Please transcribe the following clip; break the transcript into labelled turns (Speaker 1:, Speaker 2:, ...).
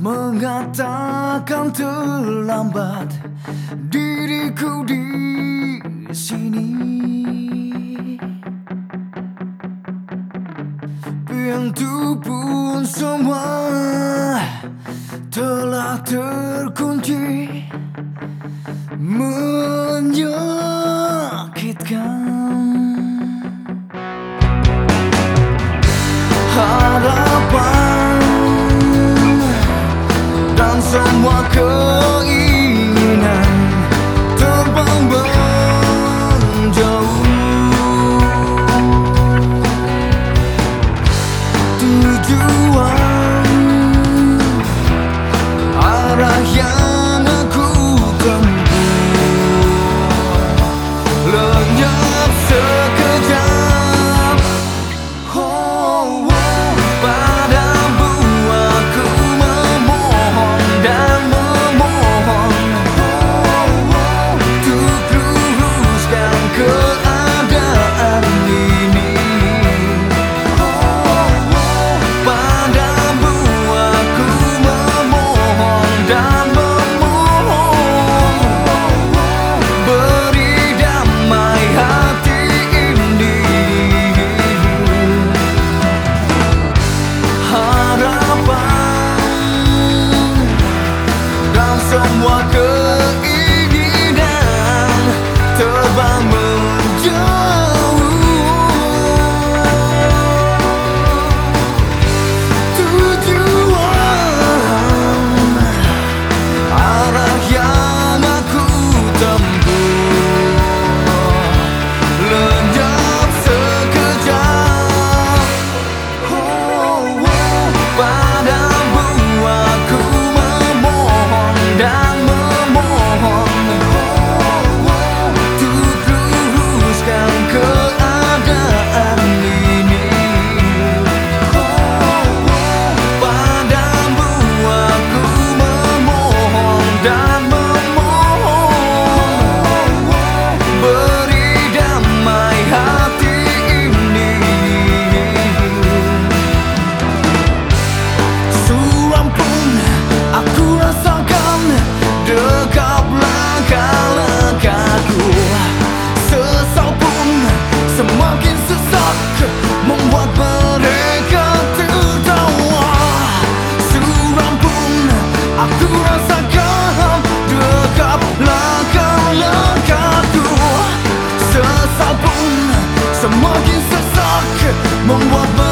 Speaker 1: Mengatakan terlambat diriku di sini. Yang pun semua telah terkunci Menyakitkan. 什么可以？keinginan terbang menuju Some monkeys that suck, mon